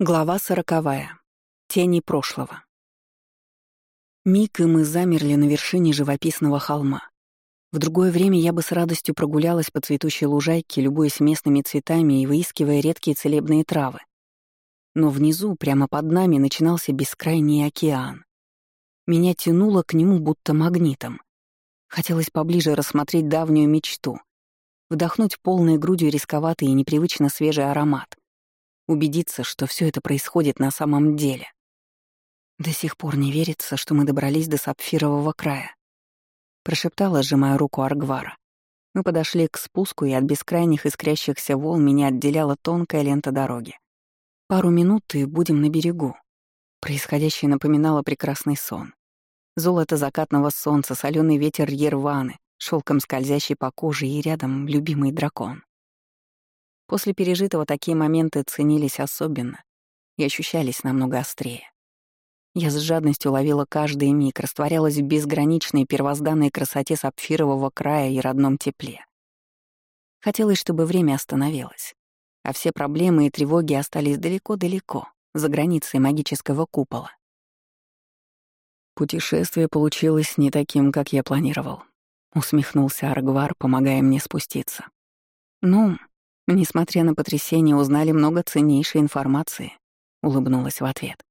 Глава сороковая. Тени прошлого. Миг, и мы замерли на вершине живописного холма. В другое время я бы с радостью прогулялась по цветущей лужайке, любуясь местными цветами и выискивая редкие целебные травы. Но внизу, прямо под нами, начинался бескрайний океан. Меня тянуло к нему будто магнитом. Хотелось поближе рассмотреть давнюю мечту, вдохнуть полной грудью рисковатый и непривычно свежий аромат — убедиться, что все это происходит на самом деле. До сих пор не верится, что мы добрались до сапфирового края. Прошептала, сжимая руку Аргвара. Мы подошли к спуску, и от бескрайних искрящихся волн меня отделяла тонкая лента дороги. Пару минут и будем на берегу. Происходящее напоминало прекрасный сон. Золото закатного солнца, соленый ветер Ерваны, шелком скользящий по коже и рядом любимый дракон. После пережитого такие моменты ценились особенно и ощущались намного острее. Я с жадностью ловила каждый миг, растворялась в безграничной первозданной красоте сапфирового края и родном тепле. Хотелось, чтобы время остановилось, а все проблемы и тревоги остались далеко-далеко, за границей магического купола. Путешествие получилось не таким, как я планировал, усмехнулся Аргвар, помогая мне спуститься. Ну, Несмотря на потрясение, узнали много ценнейшей информации, улыбнулась в ответ.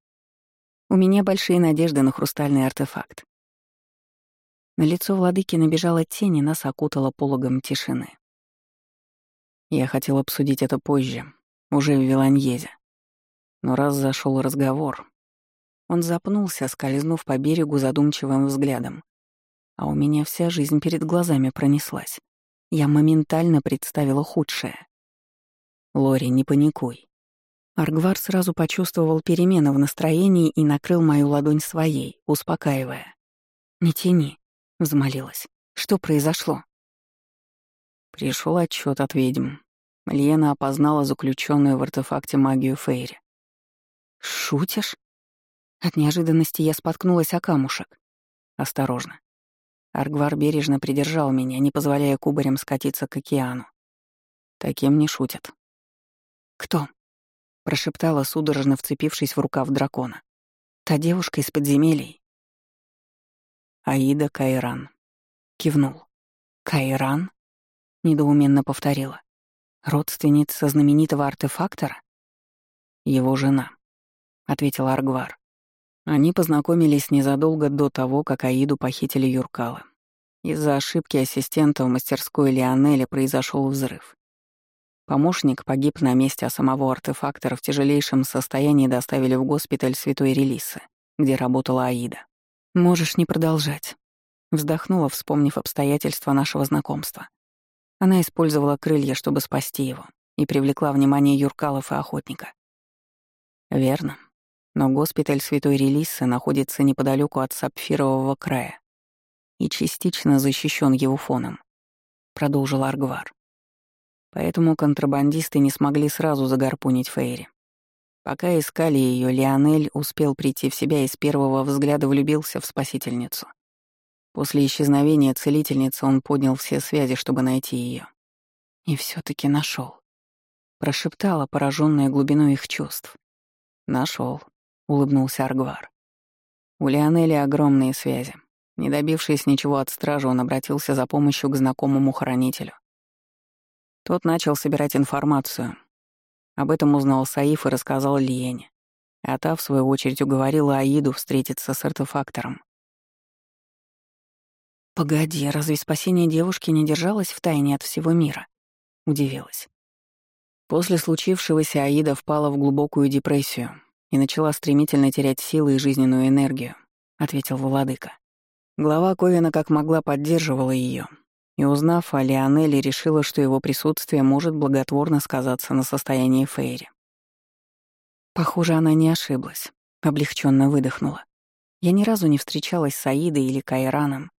У меня большие надежды на хрустальный артефакт. На лицо владыки набежала тень и нас окутала пологом тишины. Я хотел обсудить это позже, уже в Виланьезе. Но раз зашел разговор, он запнулся, скользнув по берегу задумчивым взглядом. А у меня вся жизнь перед глазами пронеслась. Я моментально представила худшее. Лори, не паникуй. Аргвар сразу почувствовал перемену в настроении и накрыл мою ладонь своей, успокаивая. «Не тяни», — взмолилась. «Что произошло?» Пришел отчет от ведьм. Лена опознала заключенную в артефакте магию Фейри. «Шутишь?» От неожиданности я споткнулась о камушек. «Осторожно». Аргвар бережно придержал меня, не позволяя кубарям скатиться к океану. Таким не шутят. «Кто?» — прошептала, судорожно вцепившись в рукав дракона. «Та девушка из подземелий». «Аида Кайран», — кивнул. «Кайран?» — недоуменно повторила. «Родственница знаменитого артефактора?» «Его жена», — ответил Аргвар. Они познакомились незадолго до того, как Аиду похитили Юркала. Из-за ошибки ассистента в мастерской Лионеля произошел взрыв. Помощник погиб на месте, а самого артефактора в тяжелейшем состоянии доставили в госпиталь Святой Релисы, где работала Аида. «Можешь не продолжать», — вздохнула, вспомнив обстоятельства нашего знакомства. Она использовала крылья, чтобы спасти его, и привлекла внимание Юркалов и охотника. Верно. Но госпиталь Святой Релисы находится неподалеку от Сапфирового края и частично защищен его фоном, продолжил Аргвар. Поэтому контрабандисты не смогли сразу загарпунить Фейри. Пока искали ее, Лионель успел прийти в себя и с первого взгляда влюбился в спасительницу. После исчезновения целительницы он поднял все связи, чтобы найти ее. И все таки нашел. Прошептала, пораженная глубиной их чувств. Нашел, улыбнулся Аргвар. У Лионеля огромные связи. Не добившись ничего от стражи, он обратился за помощью к знакомому хранителю. Тот начал собирать информацию. Об этом узнал Саиф и рассказал Лиене. А та, в свою очередь, уговорила Аиду встретиться с артефактором. «Погоди, разве спасение девушки не держалось в тайне от всего мира?» — удивилась. После случившегося Аида впала в глубокую депрессию и начала стремительно терять силы и жизненную энергию, — ответил владыка. Глава Ковина как могла поддерживала ее, и, узнав о Лионеле, решила, что его присутствие может благотворно сказаться на состоянии Фейри. Похоже, она не ошиблась, облегченно выдохнула. Я ни разу не встречалась с Аидой или Кайраном,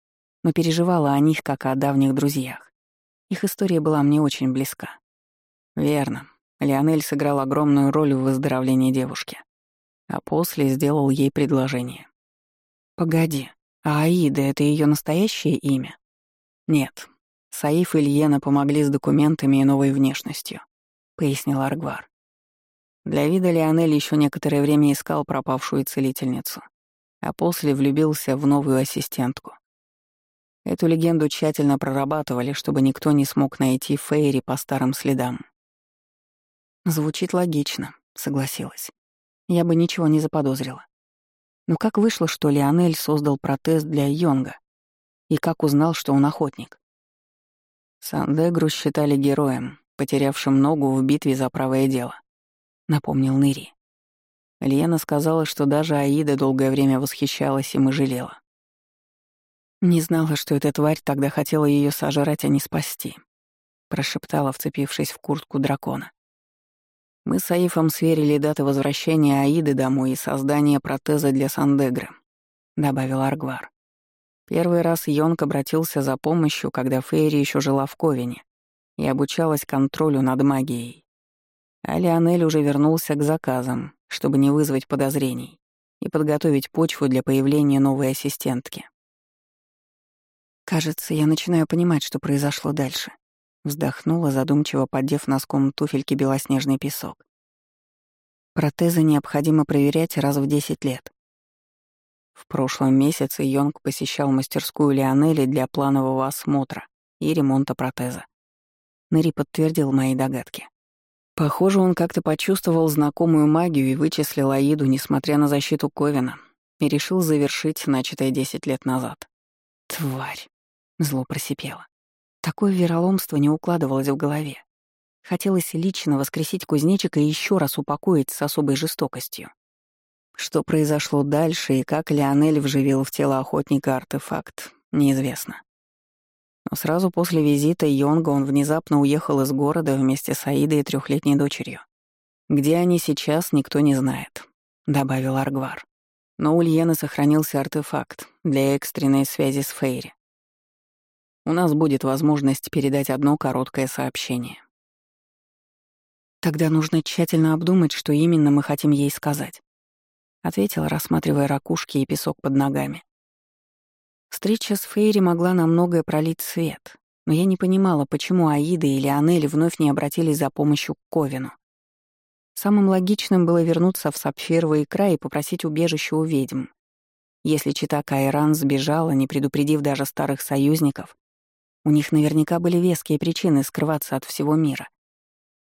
но переживала о них как о давних друзьях. Их история была мне очень близка. Верно. Лионель сыграл огромную роль в выздоровлении девушки. А после сделал ей предложение. «Погоди, а Аида — это ее настоящее имя?» «Нет. Саиф и Льена помогли с документами и новой внешностью», — пояснил Аргвар. Для вида Лионель еще некоторое время искал пропавшую целительницу, а после влюбился в новую ассистентку. Эту легенду тщательно прорабатывали, чтобы никто не смог найти Фейри по старым следам. Звучит логично, согласилась. Я бы ничего не заподозрила. Но как вышло, что Лионель создал протез для Йонга? И как узнал, что он охотник? Сандегру считали героем, потерявшим ногу в битве за правое дело, напомнил Ныри. Лена сказала, что даже Аида долгое время восхищалась им и жалела. Не знала, что эта тварь тогда хотела ее сожрать, а не спасти, прошептала, вцепившись в куртку дракона. Мы с Аифом сверили даты возвращения Аиды домой и создания протеза для Сандегры, добавил Аргвар. Первый раз Йонг обратился за помощью, когда Фейри еще жила в Ковине и обучалась контролю над магией. А Леонель уже вернулся к заказам, чтобы не вызвать подозрений и подготовить почву для появления новой ассистентки. «Кажется, я начинаю понимать, что произошло дальше», Вздохнула, задумчиво поддев носком туфельки белоснежный песок. Протезы необходимо проверять раз в 10 лет. В прошлом месяце Йонг посещал мастерскую Лионели для планового осмотра и ремонта протеза. Нэри подтвердил мои догадки. Похоже, он как-то почувствовал знакомую магию и вычислил Аиду, несмотря на защиту Ковина, и решил завершить начатое 10 лет назад. «Тварь!» — зло просипело. Такое вероломство не укладывалось в голове. Хотелось лично воскресить кузнечика и еще раз упокоить с особой жестокостью. Что произошло дальше и как Леонель вживил в тело охотника артефакт, неизвестно. Но сразу после визита Йонга он внезапно уехал из города вместе с Аидой и трехлетней дочерью. Где они сейчас, никто не знает, — добавил Аргвар. Но у Льены сохранился артефакт для экстренной связи с Фейри. У нас будет возможность передать одно короткое сообщение. Тогда нужно тщательно обдумать, что именно мы хотим ей сказать. Ответила, рассматривая ракушки и песок под ногами. Встреча с Фейри могла на многое пролить свет, но я не понимала, почему Аида и Леонель вновь не обратились за помощью к Ковину. Самым логичным было вернуться в Сапфировый край и попросить убежище у ведьм. Если чита Кайран сбежала, не предупредив даже старых союзников, у них наверняка были веские причины скрываться от всего мира.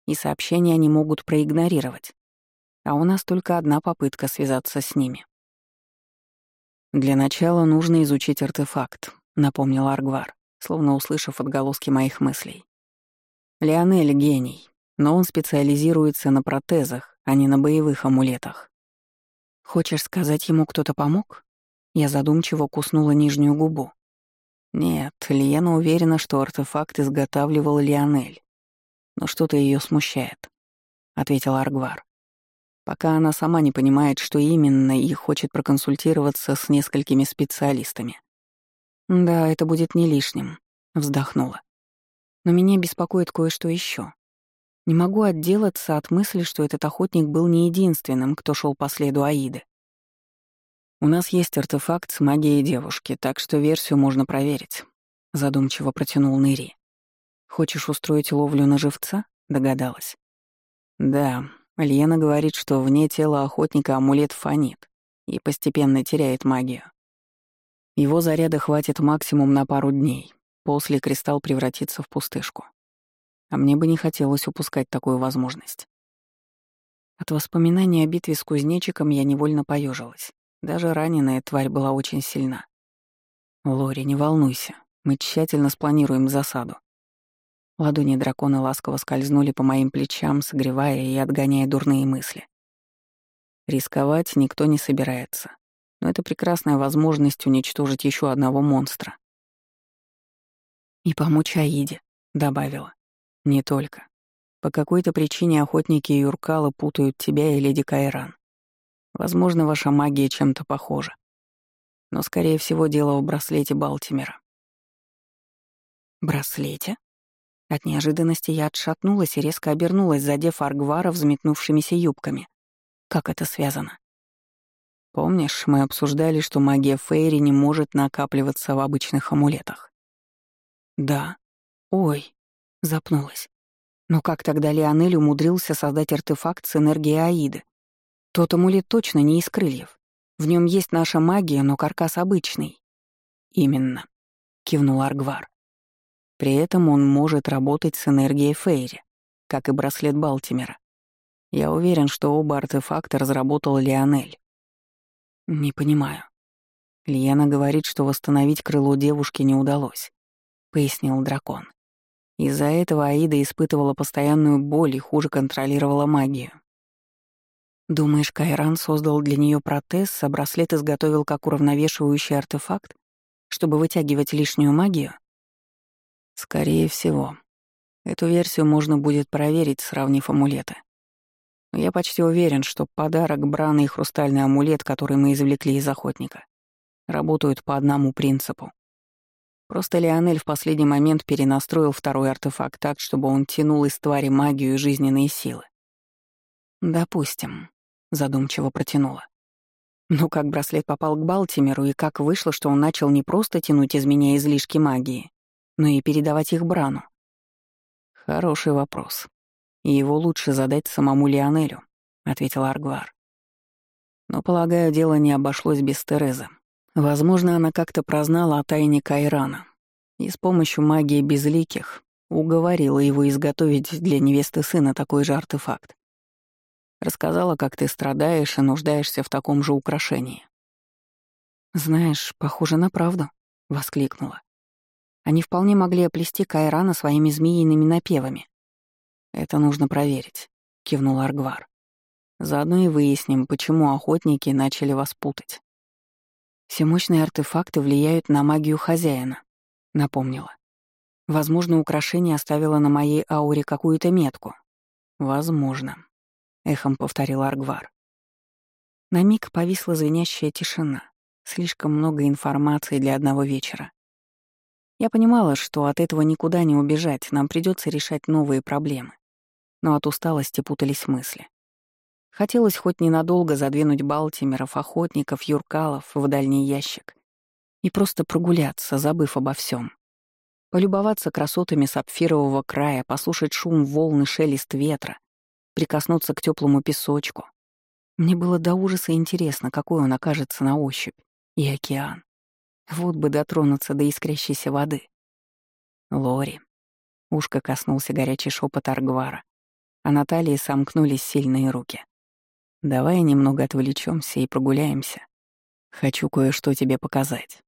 И сообщения они могут проигнорировать. А у нас только одна попытка связаться с ними. «Для начала нужно изучить артефакт», — напомнил Аргвар, словно услышав отголоски моих мыслей. «Леонель — гений, но он специализируется на протезах, а не на боевых амулетах. Хочешь сказать, ему кто-то помог?» Я задумчиво куснула нижнюю губу. Нет, Лиена уверена, что артефакт изготавливал Лионель. Но что-то ее смущает, — ответил Аргвар. Пока она сама не понимает, что именно, и хочет проконсультироваться с несколькими специалистами. «Да, это будет не лишним», — вздохнула. «Но меня беспокоит кое-что еще. Не могу отделаться от мысли, что этот охотник был не единственным, кто шел по следу Аиды. «У нас есть артефакт с магией девушки, так что версию можно проверить», — задумчиво протянул Нэри. «Хочешь устроить ловлю на живца?» — догадалась. «Да, Лена говорит, что вне тела охотника амулет фонит и постепенно теряет магию. Его заряда хватит максимум на пару дней, после кристалл превратится в пустышку. А мне бы не хотелось упускать такую возможность». От воспоминаний о битве с кузнечиком я невольно поежилась. Даже раненая тварь была очень сильна. «Лори, не волнуйся, мы тщательно спланируем засаду». Ладони дракона ласково скользнули по моим плечам, согревая и отгоняя дурные мысли. Рисковать никто не собирается, но это прекрасная возможность уничтожить еще одного монстра. «И помочь Аиде», — добавила. «Не только. По какой-то причине охотники и Юркалы путают тебя и леди Кайран. Возможно, ваша магия чем-то похожа. Но, скорее всего, дело в браслете Балтимера. Браслете? От неожиданности я отшатнулась и резко обернулась, задев Аргвара взметнувшимися юбками. Как это связано? Помнишь, мы обсуждали, что магия Фейри не может накапливаться в обычных амулетах? Да. Ой, запнулась. Но как тогда Леонель умудрился создать артефакт с энергией Аиды? Тот амулет точно не из крыльев. В нем есть наша магия, но каркас обычный. Именно, кивнул Аргвар. При этом он может работать с энергией Фейри, как и браслет Балтимера. Я уверен, что оба артефакта разработал Леонель. Не понимаю. Лиена говорит, что восстановить крыло девушки не удалось, пояснил дракон. Из-за этого Аида испытывала постоянную боль и хуже контролировала магию. Думаешь, Кайран создал для нее протез, а браслет изготовил как уравновешивающий артефакт, чтобы вытягивать лишнюю магию? Скорее всего. Эту версию можно будет проверить, сравнив амулеты. я почти уверен, что подарок Брана и хрустальный амулет, который мы извлекли из охотника, работают по одному принципу. Просто Леонель в последний момент перенастроил второй артефакт так, чтобы он тянул из твари магию и жизненные силы. Допустим задумчиво протянула. Ну как браслет попал к Балтимеру и как вышло, что он начал не просто тянуть из меня излишки магии, но и передавать их Брану? Хороший вопрос. И его лучше задать самому Лионелю, ответил Аргвар. Но, полагаю, дело не обошлось без Терезы. Возможно, она как-то прознала о тайне Кайрана и с помощью магии безликих уговорила его изготовить для невесты сына такой же артефакт. Рассказала, как ты страдаешь и нуждаешься в таком же украшении. «Знаешь, похоже на правду», — воскликнула. Они вполне могли оплести Кайрана своими змеиными напевами. «Это нужно проверить», — кивнул Аргвар. «Заодно и выясним, почему охотники начали вас путать». «Все мощные артефакты влияют на магию хозяина», — напомнила. «Возможно, украшение оставило на моей ауре какую-то метку». «Возможно», — эхом повторил Аргвар. На миг повисла звенящая тишина. Слишком много информации для одного вечера. Я понимала, что от этого никуда не убежать, нам придется решать новые проблемы. Но от усталости путались мысли. Хотелось хоть ненадолго задвинуть Балтимеров, охотников, юркалов в дальний ящик и просто прогуляться, забыв обо всем. Полюбоваться красотами сапфирового края, послушать шум волны, шелест ветра, прикоснуться к теплому песочку. Мне было до ужаса интересно, какой он окажется на ощупь. И океан. Вот бы дотронуться до искрящейся воды. Лори. Ушко коснулся горячий шепот Аргвара, а на талии сомкнулись сильные руки. «Давай немного отвлечемся и прогуляемся. Хочу кое-что тебе показать».